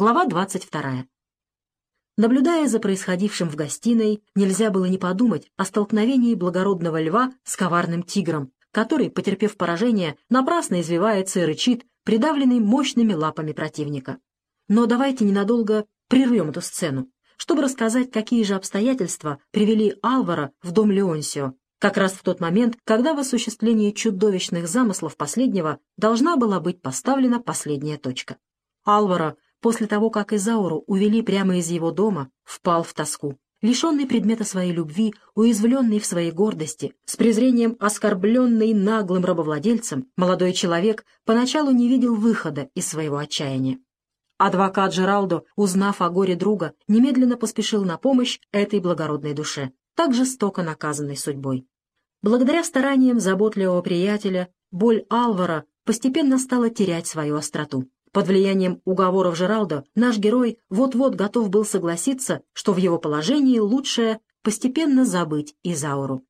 Глава 22. Наблюдая за происходившим в гостиной, нельзя было не подумать о столкновении благородного льва с коварным тигром, который, потерпев поражение, напрасно извивается и рычит, придавленный мощными лапами противника. Но давайте ненадолго прервем эту сцену, чтобы рассказать, какие же обстоятельства привели Алвара в дом Леонсио, как раз в тот момент, когда в осуществлении чудовищных замыслов последнего должна была быть поставлена последняя точка. Алвара, после того, как Изауру увели прямо из его дома, впал в тоску. Лишенный предмета своей любви, уязвленный в своей гордости, с презрением оскорбленный наглым рабовладельцем, молодой человек поначалу не видел выхода из своего отчаяния. Адвокат Джералдо, узнав о горе друга, немедленно поспешил на помощь этой благородной душе, так жестоко наказанной судьбой. Благодаря стараниям заботливого приятеля, боль Алвара постепенно стала терять свою остроту. Под влиянием уговоров Жералдо наш герой вот-вот готов был согласиться, что в его положении лучше постепенно забыть Изауру.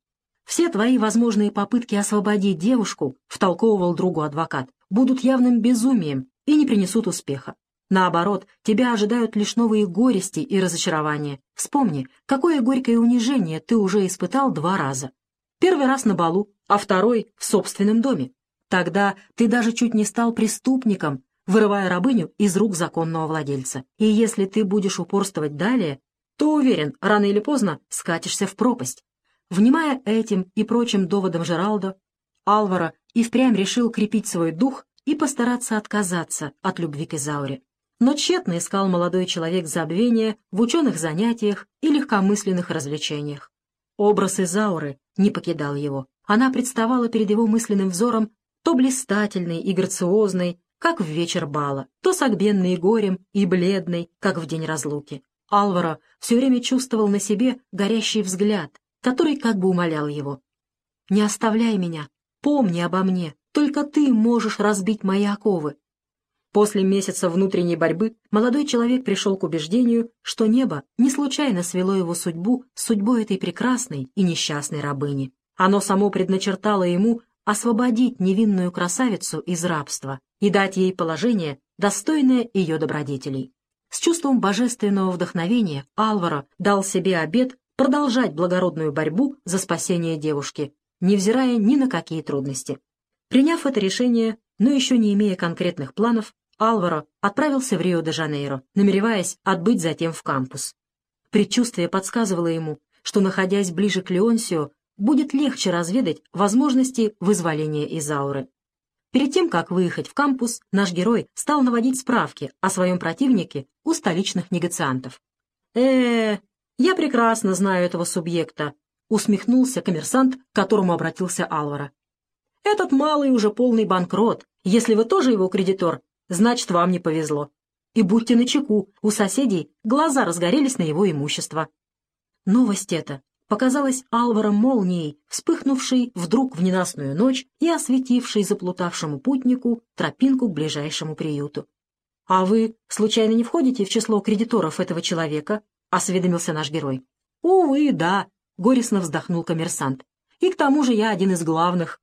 «Все твои возможные попытки освободить девушку», — втолковывал другу адвокат, — «будут явным безумием и не принесут успеха. Наоборот, тебя ожидают лишь новые горести и разочарования. Вспомни, какое горькое унижение ты уже испытал два раза. Первый раз на балу, а второй — в собственном доме. Тогда ты даже чуть не стал преступником, вырывая рабыню из рук законного владельца. И если ты будешь упорствовать далее, то, уверен, рано или поздно скатишься в пропасть. Внимая этим и прочим доводам Жералдо, Алвара и впрямь решил крепить свой дух и постараться отказаться от любви к Изауре. Но тщетно искал молодой человек забвения в ученых занятиях и легкомысленных развлечениях. Образ Изауры не покидал его. Она представала перед его мысленным взором то блистательной и грациозной, как в вечер бала, то согбенной горем и бледной, как в день разлуки. Алваро все время чувствовал на себе горящий взгляд, который как бы умолял его. «Не оставляй меня, помни обо мне, только ты можешь разбить мои оковы, После месяца внутренней борьбы молодой человек пришел к убеждению, что небо не случайно свело его судьбу с судьбой этой прекрасной и несчастной рабыни. Оно само предначертало ему освободить невинную красавицу из рабства и дать ей положение, достойное ее добродетелей. С чувством божественного вдохновения Алваро дал себе обет продолжать благородную борьбу за спасение девушки, невзирая ни на какие трудности. Приняв это решение, но еще не имея конкретных планов, Алваро отправился в Рио-де-Жанейро, намереваясь отбыть затем в кампус. Предчувствие подсказывало ему, что, находясь ближе к Леонсио, будет легче разведать возможности вызволения из ауры. Перед тем, как выехать в кампус, наш герой стал наводить справки о своем противнике у столичных негациантов. э, я прекрасно знаю этого субъекта», — усмехнулся коммерсант, к которому обратился Алвара. «Этот малый уже полный банкрот. Если вы тоже его кредитор, значит, вам не повезло. И будьте начеку, у соседей глаза разгорелись на его имущество. Новость эта показалась Алваром молнией, вспыхнувшей вдруг в ненастную ночь и осветившей заплутавшему путнику тропинку к ближайшему приюту. «А вы, случайно, не входите в число кредиторов этого человека?» — осведомился наш герой. «Увы, да», — горестно вздохнул коммерсант. «И к тому же я один из главных».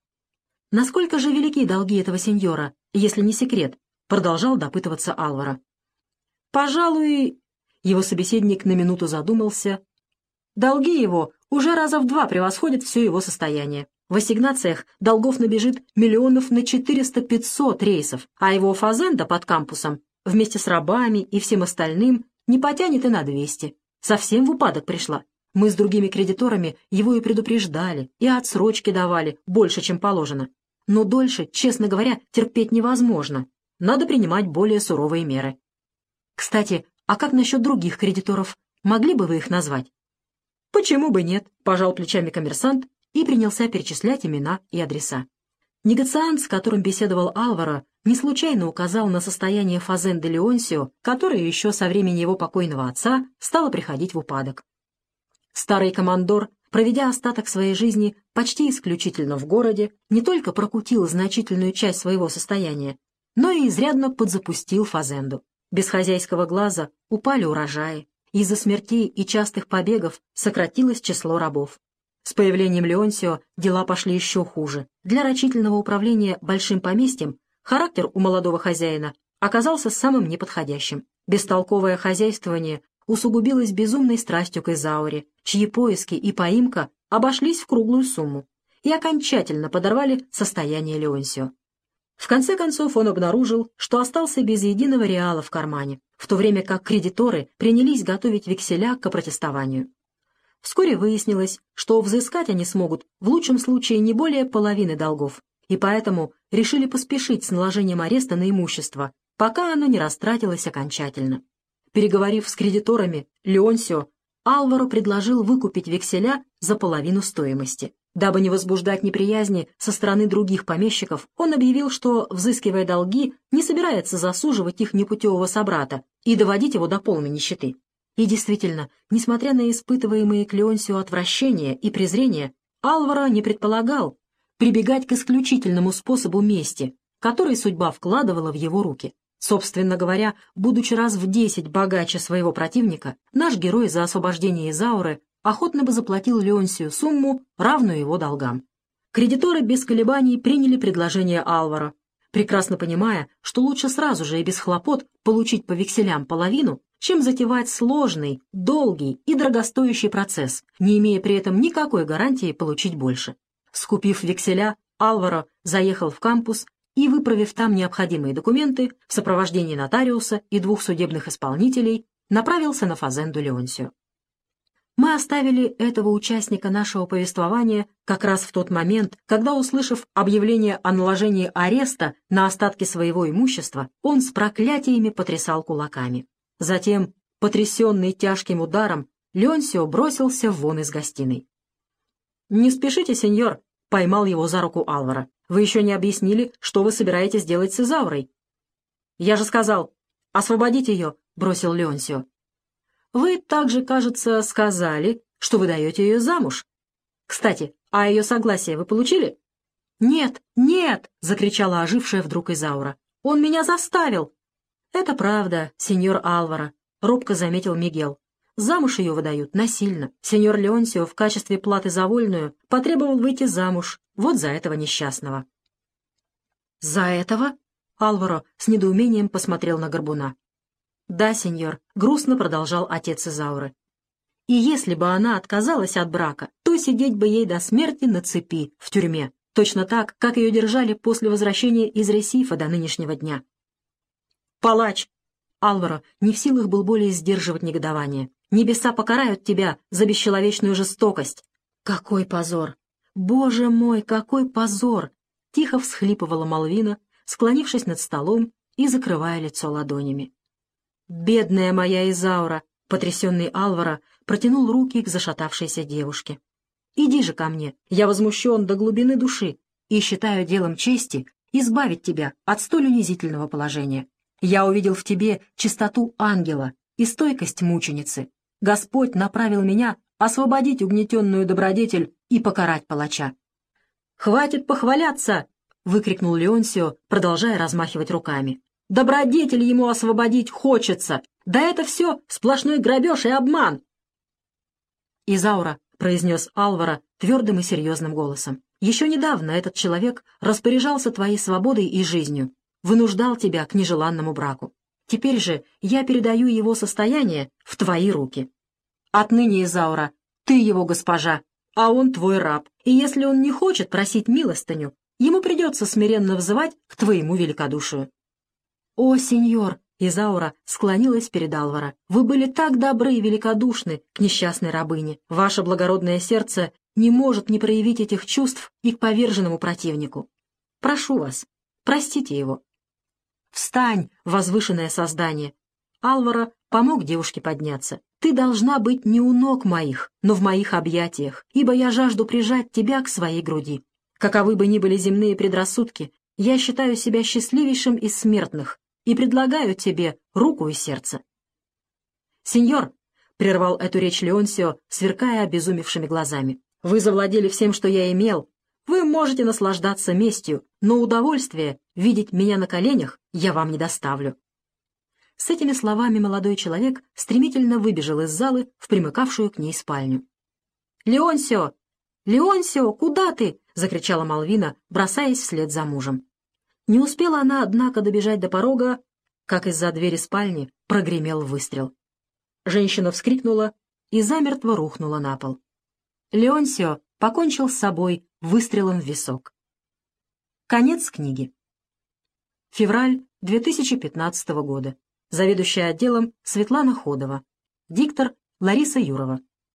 «Насколько же велики долги этого сеньора, если не секрет?» Продолжал допытываться Алвара. «Пожалуй...» Его собеседник на минуту задумался. «Долги его уже раза в два превосходят все его состояние. В ассигнациях долгов набежит миллионов на 400-500 рейсов, а его фазенда под кампусом вместе с рабами и всем остальным не потянет и на 200. Совсем в упадок пришла. Мы с другими кредиторами его и предупреждали, и отсрочки давали, больше, чем положено. Но дольше, честно говоря, терпеть невозможно надо принимать более суровые меры. Кстати, а как насчет других кредиторов? Могли бы вы их назвать? Почему бы нет? Пожал плечами коммерсант и принялся перечислять имена и адреса. Негациант, с которым беседовал Алваро, не случайно указал на состояние Фазен де Леонсио, которое еще со времени его покойного отца стало приходить в упадок. Старый командор, проведя остаток своей жизни почти исключительно в городе, не только прокутил значительную часть своего состояния, но и изрядно подзапустил фазенду. Без хозяйского глаза упали урожаи, из-за смертей и частых побегов сократилось число рабов. С появлением Леонсио дела пошли еще хуже. Для рачительного управления большим поместьем характер у молодого хозяина оказался самым неподходящим. Бестолковое хозяйствование усугубилось безумной страстью к Изауре, чьи поиски и поимка обошлись в круглую сумму и окончательно подорвали состояние Леонсио. В конце концов он обнаружил, что остался без единого реала в кармане, в то время как кредиторы принялись готовить векселя к протестованию. Вскоре выяснилось, что взыскать они смогут в лучшем случае не более половины долгов, и поэтому решили поспешить с наложением ареста на имущество, пока оно не растратилось окончательно. Переговорив с кредиторами, Леонсио Алваро предложил выкупить векселя за половину стоимости. Дабы не возбуждать неприязни со стороны других помещиков, он объявил, что, взыскивая долги, не собирается засуживать их непутевого собрата и доводить его до полной нищеты. И действительно, несмотря на испытываемые к Леонсию отвращение и презрение, Алваро не предполагал прибегать к исключительному способу мести, который судьба вкладывала в его руки. Собственно говоря, будучи раз в десять богаче своего противника, наш герой за освобождение Изауры охотно бы заплатил Леонсию сумму, равную его долгам. Кредиторы без колебаний приняли предложение Алвара, прекрасно понимая, что лучше сразу же и без хлопот получить по векселям половину, чем затевать сложный, долгий и дорогостоящий процесс, не имея при этом никакой гарантии получить больше. Скупив векселя, Алваро заехал в кампус и, выправив там необходимые документы, в сопровождении нотариуса и двух судебных исполнителей, направился на фазенду Леонсио. Мы оставили этого участника нашего повествования как раз в тот момент, когда, услышав объявление о наложении ареста на остатки своего имущества, он с проклятиями потрясал кулаками. Затем, потрясенный тяжким ударом, Ленсио бросился вон из гостиной. «Не спешите, сеньор», — поймал его за руку Алвара. «Вы еще не объяснили, что вы собираетесь делать с Изаурой». «Я же сказал, освободить ее», — бросил Ленсио. Вы также, кажется, сказали, что вы даете ее замуж. Кстати, а ее согласие вы получили? «Нет, нет!» — закричала ожившая вдруг Изаура. «Он меня заставил!» «Это правда, сеньор Алвара», — робко заметил Мигел. «Замуж ее выдают насильно. Сеньор Леонсио в качестве платы за вольную потребовал выйти замуж вот за этого несчастного». «За этого?» — Алваро с недоумением посмотрел на Горбуна. «Да, сеньор», — грустно продолжал отец Изауры. «И если бы она отказалась от брака, то сидеть бы ей до смерти на цепи в тюрьме, точно так, как ее держали после возвращения из Ресифа до нынешнего дня». «Палач!» Алваро не в силах был более сдерживать негодование. «Небеса покарают тебя за бесчеловечную жестокость!» «Какой позор! Боже мой, какой позор!» Тихо всхлипывала Малвина, склонившись над столом и закрывая лицо ладонями. «Бедная моя Изаура!» — потрясенный Алвара протянул руки к зашатавшейся девушке. «Иди же ко мне, я возмущен до глубины души и считаю делом чести избавить тебя от столь унизительного положения. Я увидел в тебе чистоту ангела и стойкость мученицы. Господь направил меня освободить угнетенную добродетель и покарать палача». «Хватит похваляться!» — выкрикнул Леонсио, продолжая размахивать руками. Добродетель ему освободить хочется. Да это все сплошной грабеж и обман. Изаура, — произнес Алвара твердым и серьезным голосом, — еще недавно этот человек распоряжался твоей свободой и жизнью, вынуждал тебя к нежеланному браку. Теперь же я передаю его состояние в твои руки. Отныне, Изаура, ты его госпожа, а он твой раб, и если он не хочет просить милостыню, ему придется смиренно взывать к твоему великодушию. «О, сеньор!» — Изаура склонилась перед Алвара. «Вы были так добры и великодушны к несчастной рабыне. Ваше благородное сердце не может не проявить этих чувств и к поверженному противнику. Прошу вас, простите его». «Встань, возвышенное создание!» Алвара помог девушке подняться. «Ты должна быть не у ног моих, но в моих объятиях, ибо я жажду прижать тебя к своей груди. Каковы бы ни были земные предрассудки, я считаю себя счастливейшим из смертных, и предлагаю тебе руку и сердце». «Сеньор», — прервал эту речь Леонсио, сверкая обезумевшими глазами, — «вы завладели всем, что я имел. Вы можете наслаждаться местью, но удовольствие видеть меня на коленях я вам не доставлю». С этими словами молодой человек стремительно выбежал из залы в примыкавшую к ней спальню. «Леонсио! Леонсио, куда ты?» — закричала Малвина, бросаясь вслед за мужем. Не успела она, однако, добежать до порога, как из-за двери спальни прогремел выстрел. Женщина вскрикнула и замертво рухнула на пол. Леонсио покончил с собой выстрелом в висок. Конец книги. Февраль 2015 года. Заведующая отделом Светлана Ходова. Диктор Лариса Юрова.